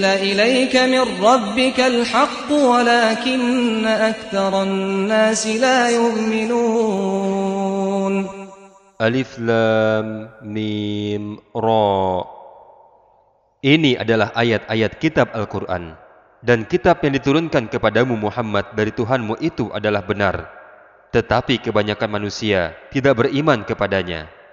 أنزل إليك من ربك الحق ولكن أكثر الناس لا يؤمنون Alif Lam Mim Ra Ini adalah ayat-ayat kitab Al-Quran Dan kitab yang diturunkan kepadamu Muhammad dari Tuhanmu itu adalah benar Tetapi kebanyakan manusia tidak beriman kepadanya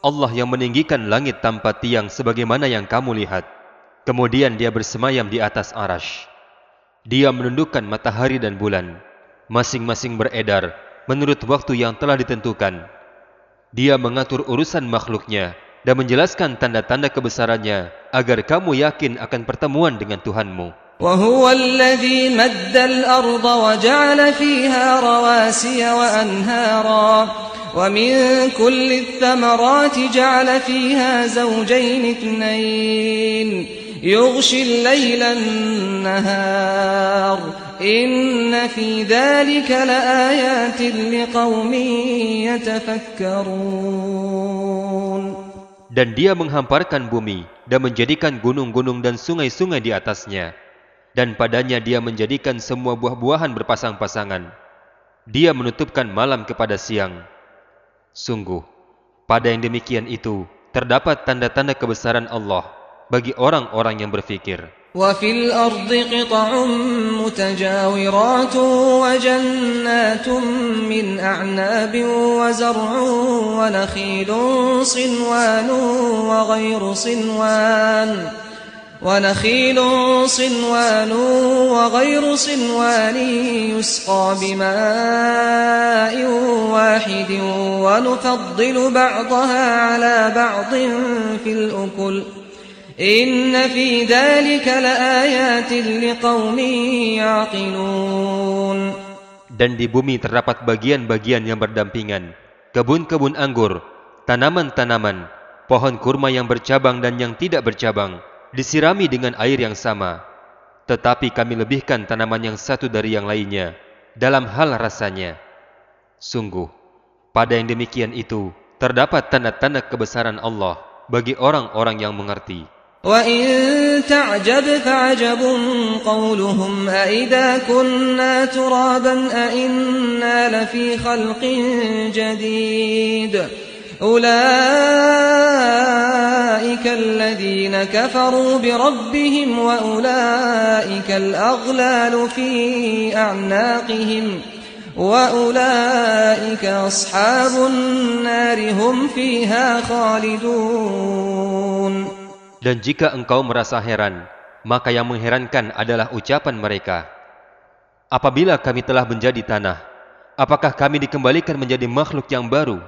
Allah yang meninggikan langit tanpa tiang sebagaimana yang kamu lihat. Kemudian dia bersemayam di atas arash. Dia menundukkan matahari dan bulan. Masing-masing beredar menurut waktu yang telah ditentukan. Dia mengatur urusan makhluknya dan menjelaskan tanda-tanda kebesarannya agar kamu yakin akan pertemuan dengan Tuhanmu. وهو الذي مد الأرض وجعل فيها رواسي وأنهارا. ومن كل الثمرات جعل فيها زوجين اثنين. يغشي الليل النهار. إن في ذلك لآيات لقوم يتفكرون. Dan dia menghamparkan bumi dan menjadikan gunung-gunung dan sungai-sungai di atasnya. Dan padanya dia menjadikan semua buah-buahan berpasang-pasangan. Dia menutupkan malam kepada siang. Sungguh, pada yang demikian itu terdapat tanda-tanda kebesaran Allah bagi orang-orang yang berfikir. وفي الأرض قطع متجاورات وجنات من أعناب وزرع ونخيل صنوان وغير صنوان ونخيل صنوان وغير صنوان يسقى بماء واحد ونفضل بعضها على بعض في الأكل إن في ذلك لآيات لقوم يعقلون Dan di bumi terdapat bagian-bagian yang berdampingan, kebun-kebun anggur, tanaman-tanaman, pohon kurma yang bercabang dan yang tidak bercabang, disirami dengan air yang sama. Tetapi kami lebihkan tanaman yang satu dari yang lainnya, dalam hal rasanya. Sungguh, pada yang demikian itu, terdapat tanda-tanda kebesaran Allah bagi orang-orang yang mengerti. وإن تعجب فعجب قولهم أإذا كنا ترابا أإنا لفي خلق جديد أولئك الذين كفروا بربهم وأولئك الأغلال في أعناقهم وأولئك أصحاب النار هم فيها خالدون Dan jika engkau merasa heran, maka yang mengherankan adalah ucapan mereka. Apabila kami telah menjadi tanah, apakah kami dikembalikan menjadi makhluk yang baru?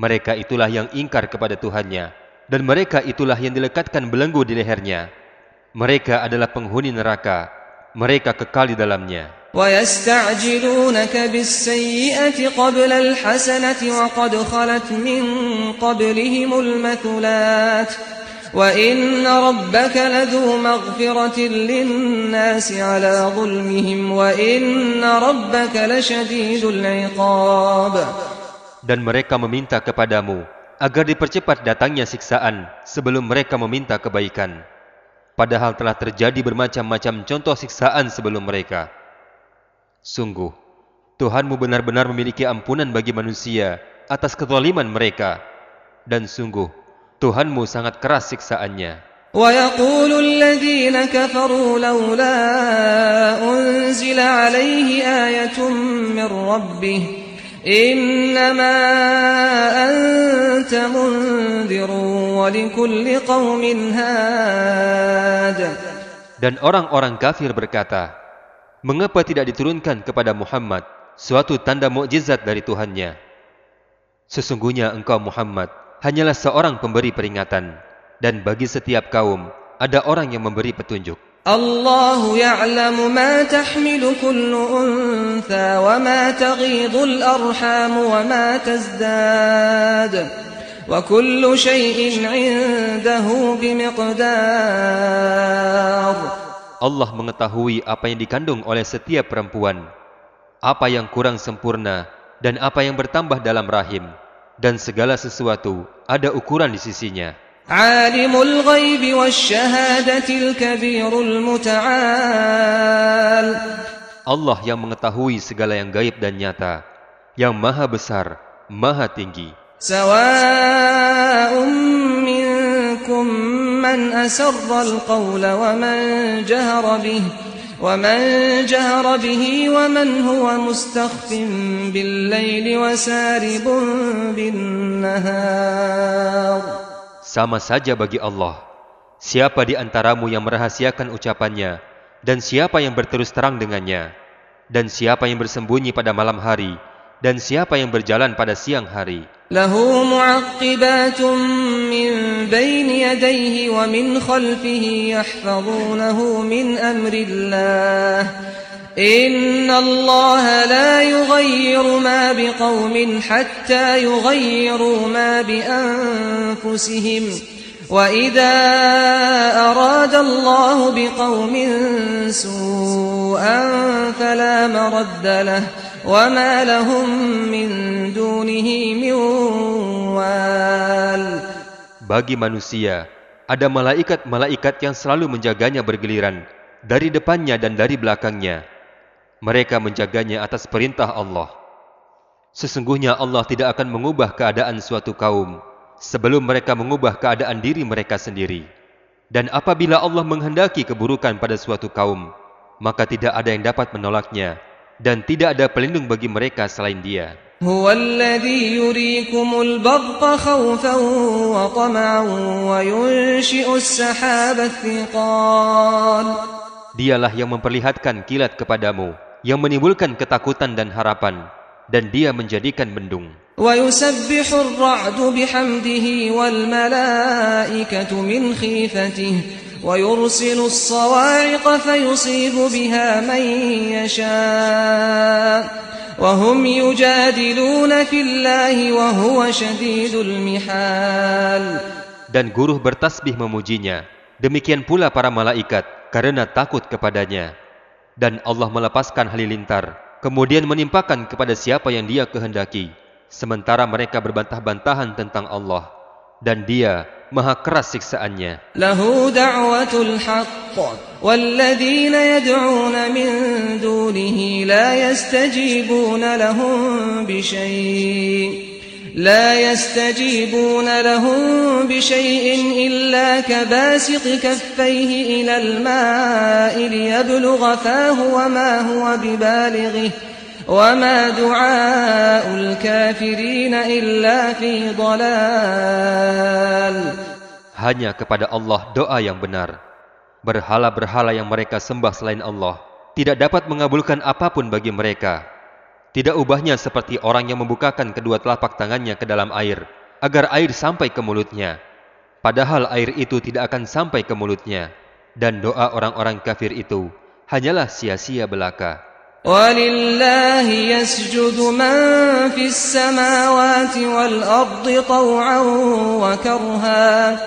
Mereka itulah yang ingkar kepada Tuhannya, dan mereka itulah yang dilekatkan belenggu di lehernya. Mereka adalah penghuni neraka, mereka kekal di dalamnya. ويستعجلونك بالسيئة قبل الحسنة وقد خلت من قبلهم المثلات وإن ربك لذو مغفرة للناس على ظلمهم وإن ربك لشديد العقاب Dan mereka meminta kepadamu agar dipercepat datangnya siksaan sebelum mereka meminta kebaikan. Padahal telah terjadi bermacam-macam contoh siksaan sebelum mereka. Sungguh, Tuhanmu benar-benar memiliki ampunan bagi manusia atas kezaliman mereka. Dan sungguh, Tuhanmu sangat keras siksaannya. ويقول الذين كفروا لولا أنزل عليه آية من ربه إنما أنت منذر ولكل قوم هاد Dan orang-orang kafir berkata, Mengapa tidak diturunkan kepada Muhammad suatu tanda mukjizat dari Tuhannya? Sesungguhnya engkau Muhammad hanyalah seorang pemberi peringatan, dan bagi setiap kaum ada orang yang memberi petunjuk. الله يعلم ما تحمل كل أنثى وما تغيض الأرحام وما تزداد وكل شيء عنده بمقدار Allah mengetahui apa yang dikandung oleh setiap perempuan, apa yang kurang sempurna, dan apa yang bertambah dalam rahim, dan segala sesuatu ada ukuran di sisinya. عالم الغيب والشهادة الكبير المتعال Allah yang mengetahui segala yang gaib dan nyata, yang maha besar, maha tinggi. سواء منكم من أسر القول ومن جهر به ومن جهر به ومن هو مستخف بالليل وسارب بالنهار sama saja bagi Allah. Siapa di antaramu yang merahasiakan ucapannya, dan siapa yang berterus terang dengannya, dan siapa yang bersembunyi pada malam hari, dan siapa yang berjalan pada siang hari. Lahu. إن الله لا يغير ما بقوم حتى يغيروا ما بأنفسهم وإذا أراد الله بقوم سوءا فلا مرد له وما لهم من دونه من وال Bagi manusia, ada malaikat-malaikat yang selalu menjaganya bergiliran dari depannya dan dari belakangnya. mereka menjaganya atas perintah Allah. Sesungguhnya Allah tidak akan mengubah keadaan suatu kaum sebelum mereka mengubah keadaan diri mereka sendiri. Dan apabila Allah menghendaki keburukan pada suatu kaum, maka tidak ada yang dapat menolaknya dan tidak ada pelindung bagi mereka selain Dia. Dialah yang memperlihatkan kilat kepadamu yang menimbulkan ketakutan dan harapan, dan Dia menjadikan mendung. ويسبح الرعد بحمده والملائكة من خيفته ويرسل الصواعق فيصيب بها من يشاء وهم يجادلون في الله وهو شديد المحال Dan guruh bertasbih memujinya. Demikian pula para malaikat karena takut kepadanya. Dan Allah melepaskan halilintar, kemudian menimpakan kepada siapa yang dia kehendaki. Sementara mereka berbantah-bantahan tentang Allah. Dan dia maha keras siksaannya. Lahu da'watul haqq walladhina yad'una min dunihi la yastajibuna lahum bishayin. لا يستجيبون لهم بشيء إلا كباسط كفيه إلى الماء ليبلغ فاه وما هو ببالغه وما دعاء الكافرين إلا في ضلال Hanya kepada Allah doa yang benar. Berhala-berhala yang mereka sembah selain Allah tidak dapat mengabulkan apapun bagi mereka. Tidak ubahnya seperti orang yang membukakan kedua telapak tangannya ke dalam air agar air sampai ke mulutnya. Padahal air itu tidak akan sampai ke mulutnya. Dan doa orang-orang kafir itu hanyalah sia-sia belaka. ولله يسجد من في السماوات والأرض طوعا وكرها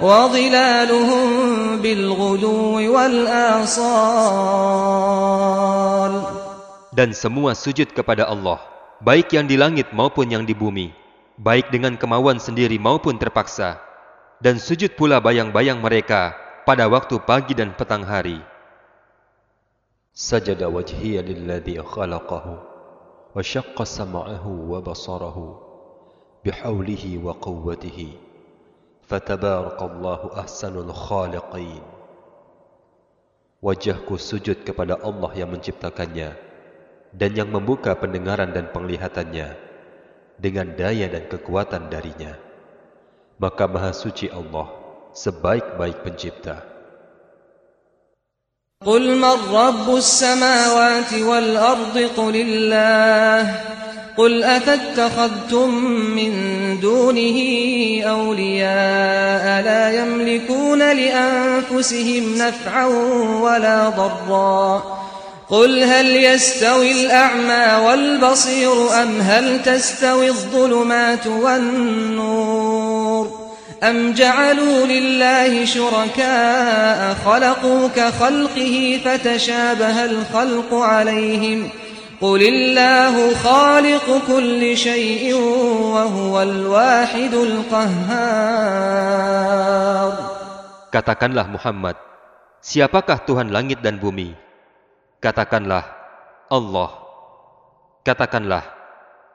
وظلالهم بالغدو والآصال dan semua sujud kepada Allah, baik yang di langit maupun yang di bumi, baik dengan kemauan sendiri maupun terpaksa, dan sujud pula bayang-bayang mereka pada waktu pagi dan petang hari. Sajada wajhiya lilladhi khalaqahu, wa syaqqa sama'ahu wa basarahu, bihawlihi wa quwwatihi, fatabarakallahu ahsanul khaliqin. Wajahku sujud kepada Allah yang menciptakannya, dan yang membuka pendengaran dan penglihatannya dengan daya dan kekuatan darinya. Maka Maha Suci Allah sebaik-baik pencipta. قل من رب السماوات والأرض قل الله قل أفاتخذتم من دونه أولياء لا يملكون لأنفسهم نفعا ولا ضرا قل هل يستوي الأعمى والبصير أم هل تستوي الظلمات والنور أم جعلوا لله شركاء خلقوا كخلقه فتشابه الخلق عليهم قل الله خالق كل شيء وهو الواحد القهار Katakanlah Muhammad, siapakah Tuhan langit dan bumi? Katakanlah, Allah. Katakanlah,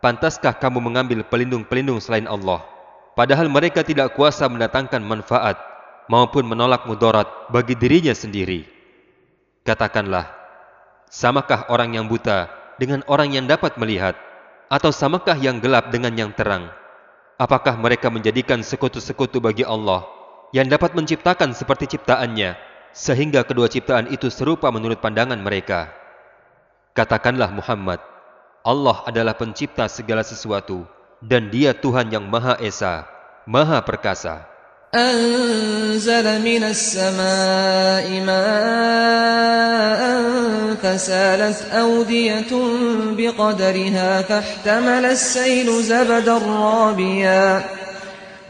pantaskah kamu mengambil pelindung-pelindung selain Allah? Padahal mereka tidak kuasa mendatangkan manfaat maupun menolak mudarat bagi dirinya sendiri. Katakanlah, samakah orang yang buta dengan orang yang dapat melihat? Atau samakah yang gelap dengan yang terang? Apakah mereka menjadikan sekutu-sekutu bagi Allah yang dapat menciptakan seperti ciptaannya, sehingga kedua ciptaan itu serupa menurut pandangan mereka? Katakanlah Muhammad, Allah adalah pencipta segala sesuatu, dan dia Tuhan yang Maha Esa, Maha Perkasa. أنزل من السماء ماء فسالت أودية بقدرها فاحتمل السيل زبدا رابيا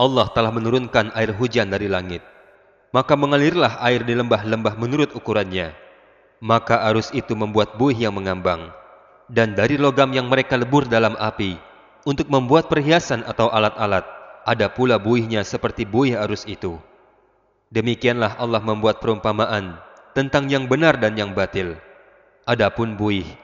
Allah telah menurunkan air hujan dari langit. Maka mengalirlah air di lembah-lembah menurut ukurannya. Maka arus itu membuat buih yang mengambang. Dan dari logam yang mereka lebur dalam api, untuk membuat perhiasan atau alat-alat, ada pula buihnya seperti buih arus itu. Demikianlah Allah membuat perumpamaan tentang yang benar dan yang batil. Adapun buih,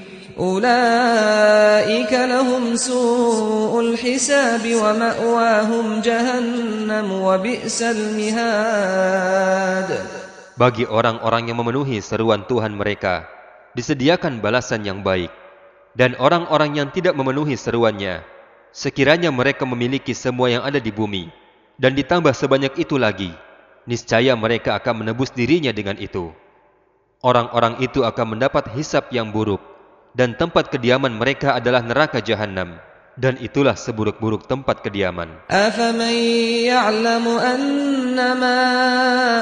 أولئك لهم سوء الحساب ومأواهم جهنم وبئس المهاد Bagi orang-orang yang memenuhi seruan Tuhan mereka, disediakan balasan yang baik. Dan orang-orang yang tidak memenuhi seruannya, sekiranya mereka memiliki semua yang ada di bumi, dan ditambah sebanyak itu lagi, niscaya mereka akan menebus dirinya dengan itu. Orang-orang itu akan mendapat hisap yang buruk, dan tempat kediaman mereka adalah neraka jahanam, dan itulah seburuk-buruk tempat kediaman. أفمن يعلم أنما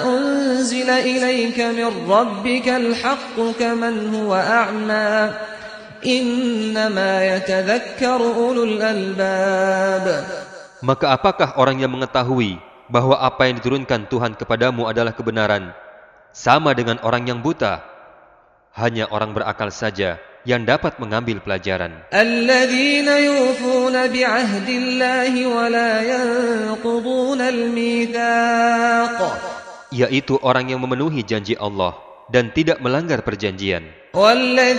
أنزل إليك من ربك الحق كمن هو أعمى إنما يتذكر أولو الألباب Maka apakah orang yang mengetahui bahwa apa yang diturunkan Tuhan kepadamu adalah kebenaran, sama dengan orang yang buta? Hanya orang berakal saja yang dapat mengambil pelajaran. Yaitu orang yang memenuhi janji Allah dan tidak melanggar perjanjian. Dan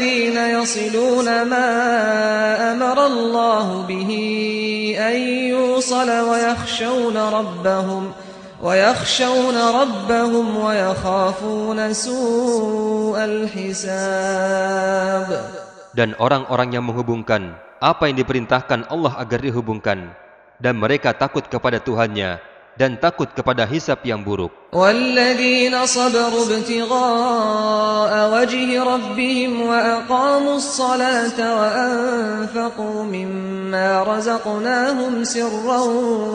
يصلون ما أمر الله به أن يوصل ويخشون ربهم ويخشون ربهم ويخافون سوء الحساب Dan orang-orang yang menghubungkan apa yang diperintahkan Allah agar dihubungkan, dan mereka takut kepada Tuhannya dan takut kepada hisap yang buruk. والذين صبروا ابتغاء وجه ربهم وأقاموا الصلاة وأنفقوا مما رزقناهم سرا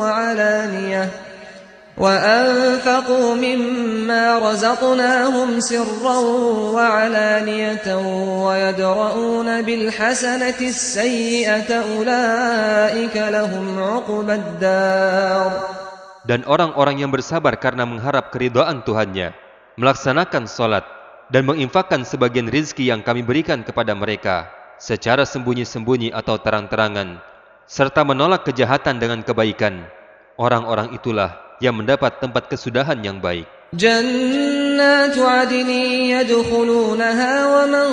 وعلانية وأنفقوا مما رزقناهم سرا وعلانية ويدرؤون بالحسنة السيئة أولئك لهم عقبى الدار Dan orang-orang yang bersabar karena mengharap keridhaan Tuhannya, melaksanakan sholat, dan menginfakkan sebagian rizki yang kami berikan kepada mereka, secara sembunyi-sembunyi atau terang-terangan, serta menolak kejahatan dengan kebaikan. Orang-orang itulah yang mendapat tempat kesudahan yang baik. جنات عدن يدخلونها ومن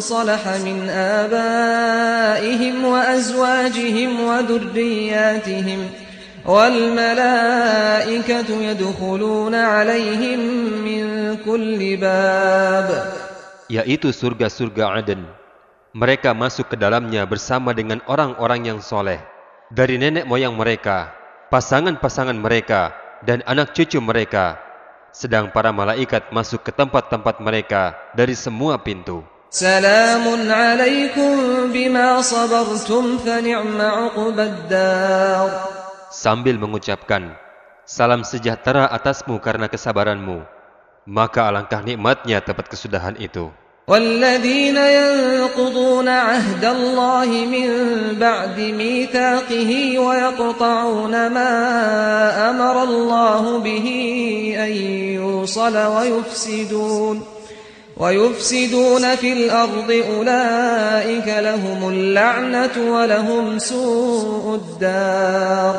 صلح من آبائهم وأزواجهم وذرياتهم والملائكة يدخلون عليهم من كل باب yaitu surga-surga Aden. Mereka masuk ke dalamnya bersama dengan orang-orang yang soleh, dari nenek moyang mereka, pasangan-pasangan mereka, dan anak cucu mereka. Sedang para malaikat masuk ke tempat-tempat mereka dari semua pintu. Sambil mengucapkan, Salam sejahtera atasmu karena kesabaranmu. Maka alangkah nikmatnya tempat kesudahan itu. والذين ينقضون عهد الله من بعد ميثاقه ويقطعون ما أمر الله به أن يوصل ويفسدون ويفسدون في الأرض أولئك لهم اللعنة ولهم سوء الدار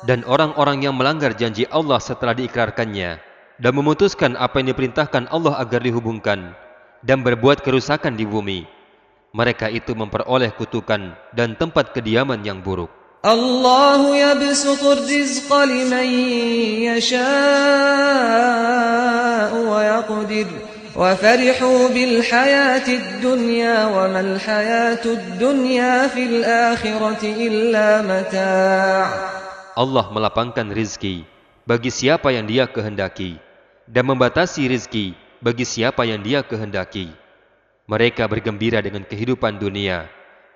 Dan orang-orang yang melanggar janji Allah setelah diikrarkannya dan memutuskan apa yang diperintahkan Allah agar dihubungkan dan berbuat kerusakan di bumi. Mereka itu memperoleh kutukan dan tempat kediaman yang buruk. Allah melapangkan rizki bagi siapa yang dia kehendaki dan membatasi rizki bagi siapa yang dia kehendaki. Mereka bergembira dengan kehidupan dunia,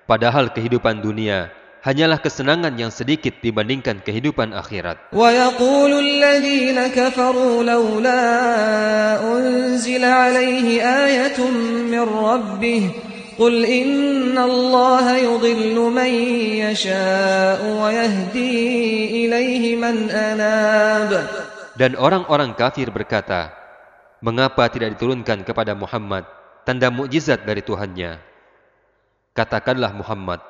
padahal kehidupan dunia hanyalah kesenangan yang sedikit dibandingkan kehidupan akhirat. ويقول الذين كفروا لولا أنزل عليه آية من ربه قل إن الله يضل من يشاء ويهدي إليه من أناب Dan orang-orang kafir berkata, Mengapa tidak diturunkan kepada Muhammad tanda mukjizat dari Tuhannya? Katakanlah Muhammad,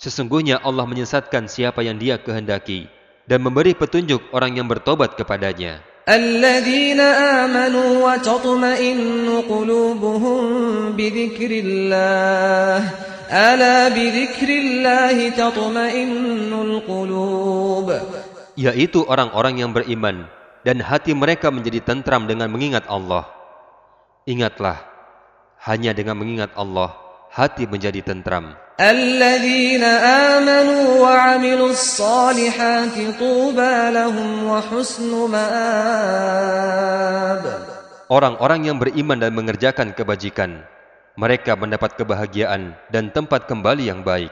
sesungguhnya Allah menyesatkan siapa yang dia kehendaki dan memberi petunjuk orang yang bertobat kepadanya. الذين آمنوا وتطمئن قلوبهم بذكر الله ألا بذكر الله تطمئن القلوب Yaitu orang-orang yang beriman dan hati mereka menjadi tentram dengan mengingat Allah. Ingatlah, hanya dengan mengingat Allah, hati menjadi tentram. Orang-orang yang beriman dan mengerjakan kebajikan, mereka mendapat kebahagiaan dan tempat kembali yang baik.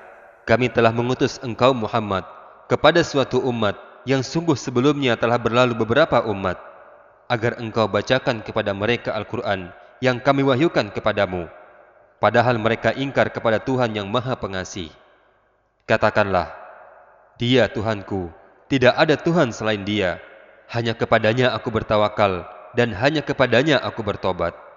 kami telah mengutus engkau Muhammad kepada suatu umat yang sungguh sebelumnya telah berlalu beberapa umat, agar engkau bacakan kepada mereka Al-Quran yang kami wahyukan kepadamu, padahal mereka ingkar kepada Tuhan yang Maha Pengasih. Katakanlah, Dia Tuhanku, tidak ada Tuhan selain Dia, hanya kepadanya aku bertawakal dan hanya kepadanya aku bertobat.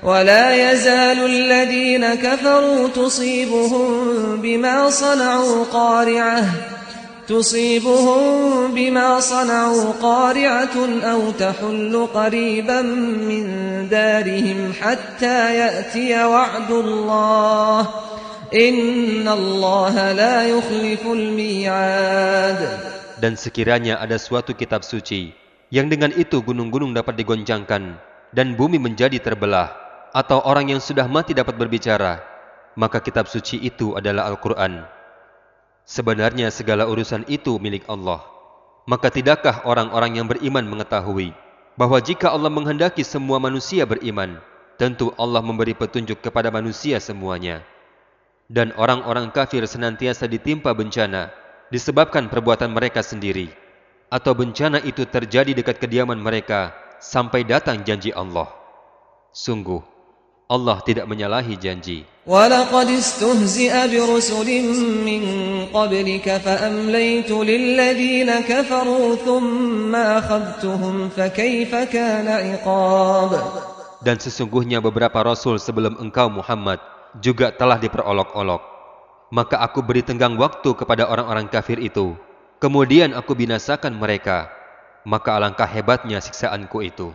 ولا يزال الذين كفروا تصيبهم بما صنعوا قارعة تصيبهم بما صنعوا قارعة أو تحل قريبا من دارهم حتى يأتي وعد الله. إن الله لا يخلف الميعاد. Dan sekiranya ada suatu kitab suci, yang dengan itu gunung-gunung dapat digoncangkan, dan bumi menjadi terbelah, atau orang yang sudah mati dapat berbicara, maka kitab suci itu adalah Al-Quran. Sebenarnya segala urusan itu milik Allah. Maka tidakkah orang-orang yang beriman mengetahui bahwa jika Allah menghendaki semua manusia beriman, tentu Allah memberi petunjuk kepada manusia semuanya. Dan orang-orang kafir senantiasa ditimpa bencana disebabkan perbuatan mereka sendiri. Atau bencana itu terjadi dekat kediaman mereka sampai datang janji Allah. Sungguh, Allah tidak menyalahi janji. Dan sesungguhnya beberapa rasul sebelum engkau Muhammad juga telah diperolok-olok. Maka aku beri tenggang waktu kepada orang-orang kafir itu. Kemudian aku binasakan mereka. Maka alangkah hebatnya siksaanku itu.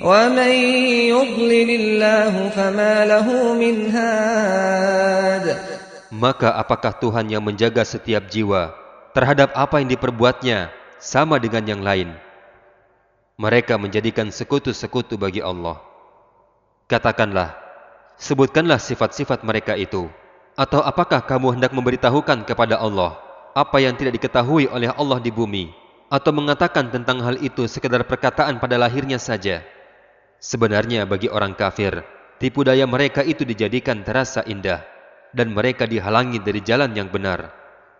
ومن يضلل الله فما له من هاد Maka apakah Tuhan yang menjaga setiap jiwa terhadap apa yang diperbuatnya sama dengan yang lain? Mereka menjadikan sekutu-sekutu bagi Allah. Katakanlah, sebutkanlah sifat-sifat mereka itu. Atau apakah kamu hendak memberitahukan kepada Allah apa yang tidak diketahui oleh Allah di bumi? Atau mengatakan tentang hal itu sekedar perkataan pada lahirnya saja? Sebenarnya bagi orang kafir, tipu daya mereka itu dijadikan terasa indah dan mereka dihalangi dari jalan yang benar.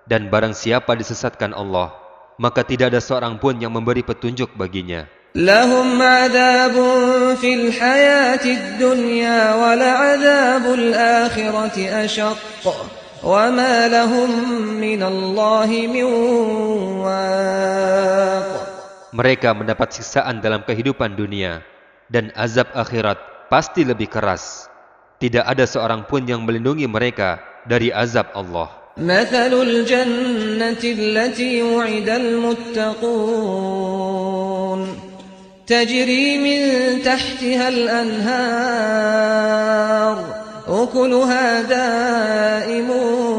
Dan barang siapa disesatkan Allah, maka tidak ada seorang pun yang memberi petunjuk baginya. لهم عذاب في الحياة الدنيا ولعذاب الآخرة أشق وما لهم من الله من واق Mereka mendapat siksaan dalam kehidupan dunia dan azab akhirat pasti lebih keras. Tidak ada seorang pun yang melindungi mereka dari azab Allah. مثل الجنة التي وعد المتقون تجري من تحتها الأنهار أكلها دائم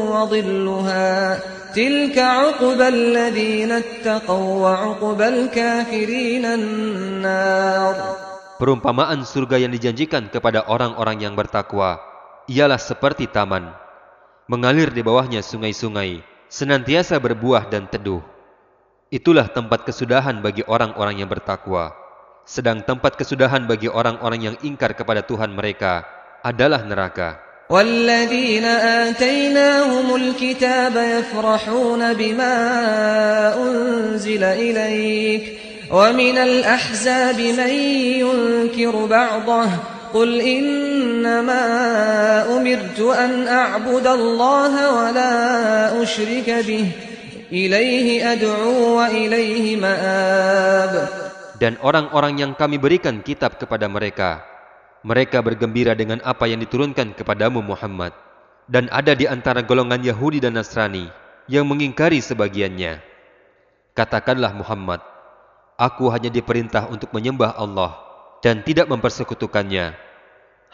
وظلها تلك عقبى الذين اتقوا وعقبى الكافرين النار Perumpamaan surga yang dijanjikan kepada orang-orang yang bertakwa ialah seperti taman. Mengalir di bawahnya sungai-sungai, senantiasa berbuah dan teduh. Itulah tempat kesudahan bagi orang-orang yang bertakwa. Sedang tempat kesudahan bagi orang-orang yang ingkar kepada Tuhan mereka adalah neraka. والذين آتيناهم الكتاب يفرحون بما أنزل إليك ومن الأحزاب من ينكر بعضه قل إنما أمرت أن أعبد الله ولا أشرك به إليه أدعو وإليه مآب Dan orang-orang yang kami berikan kitab kepada mereka, mereka bergembira dengan apa yang diturunkan kepadamu Muhammad. Dan ada di antara golongan Yahudi dan Nasrani yang mengingkari sebagiannya. Katakanlah Muhammad, Aku hanya diperintah untuk menyembah Allah dan tidak mempersekutukannya.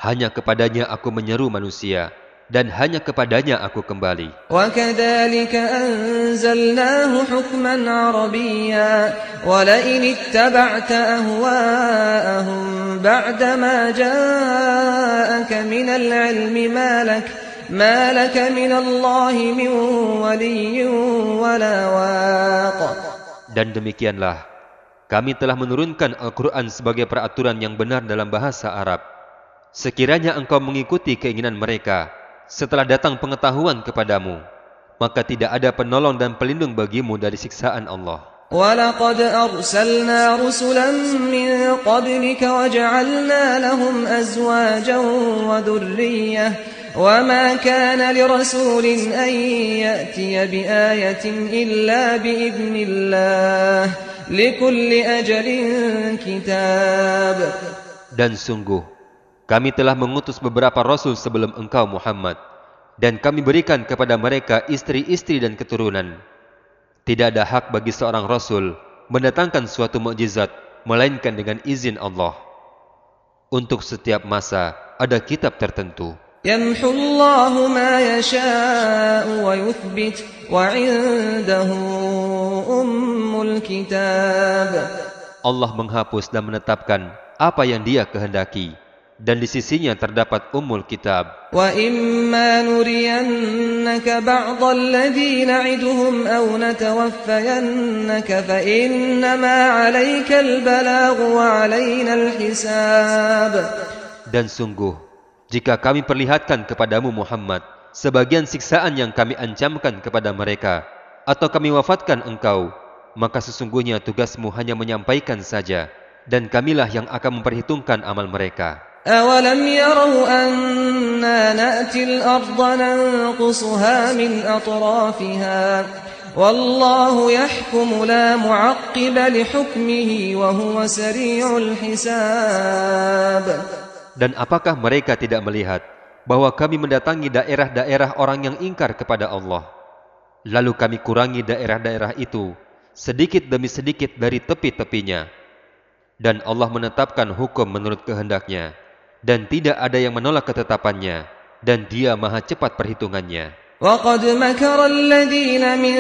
Hanya kepadanya aku menyeru manusia dan hanya kepadanya aku kembali. وكذلك أنزلناه حكما عربيا ولئن اتبعت أهواءهم بعدما جاءك من العلم ما لك ما لك من الله من ولي ولا واق Dan demikianlah, kami telah menurunkan Al-Quran sebagai peraturan yang benar dalam bahasa Arab. Sekiranya engkau mengikuti keinginan mereka, setelah datang pengetahuan kepadamu, maka tidak ada penolong dan pelindung bagimu dari siksaan Allah. ولقد أرسلنا رسلا من قبلك وجعلنا لهم أزواجا وذرية وما كان لرسول أن يأتي بآية إلا بإذن الله لكل أجل كتاب dan sungguh, kami telah mengutus beberapa rasul sebelum engkau Muhammad, dan kami berikan kepada mereka istri-istri dan keturunan. Tidak ada hak bagi seorang rasul mendatangkan suatu mukjizat melainkan dengan izin Allah. Untuk setiap masa ada kitab tertentu. Yamhullahu ma yasha'u wa yuthbit wa 'indahu Allah menghapus dan menetapkan apa yang dia kehendaki dan di sisinya terdapat umul Kitab. Dan sungguh jika kami perlihatkan kepadamu Muhammad sebagian siksaan yang kami ancamkan kepada mereka atau kami wafatkan engkau, maka sesungguhnya tugasmu hanya menyampaikan saja, dan kamilah yang akan memperhitungkan amal mereka. أولم يروا أنا نأتي الأرض ننقصها من أطرافها والله يحكم لا معقب لحكمه وهو سريع الحساب Dan apakah mereka tidak melihat bahwa kami mendatangi daerah-daerah orang yang ingkar kepada Allah? Lalu kami kurangi daerah-daerah itu sedikit demi sedikit dari tepi-tepinya. Dan Allah menetapkan hukum menurut kehendaknya. Dan tidak ada yang menolak ketetapannya. Dan dia maha cepat perhitungannya. وقد مكر الذين من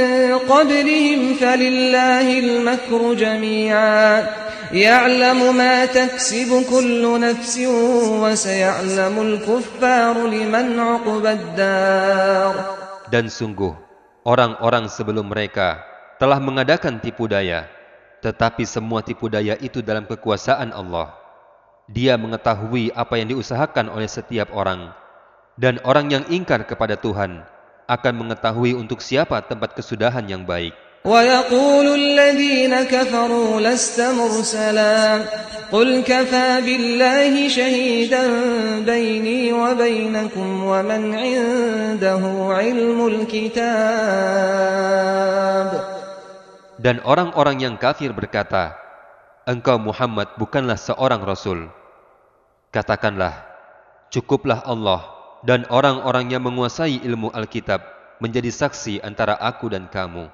قبلهم فلله المكر جميعا يعلم ما تكسب كل نفس وسيعلم الكفار لمن عقبى الدار Dan sungguh, orang-orang sebelum mereka telah mengadakan tipu daya, tetapi semua tipu daya itu dalam kekuasaan Allah. Dia mengetahui apa yang diusahakan oleh setiap orang, dan orang yang ingkar kepada Tuhan akan mengetahui untuk siapa tempat kesudahan yang baik. ويقول الذين كفروا لست مرسلا قل كفى بالله شهيدا بيني وبينكم ومن عنده علم الكتاب Dan orang-orang yang kafir berkata, Engkau Muhammad bukanlah seorang Rasul. Katakanlah, cukuplah Allah dan orang-orang yang menguasai ilmu Alkitab menjadi saksi antara aku dan kamu.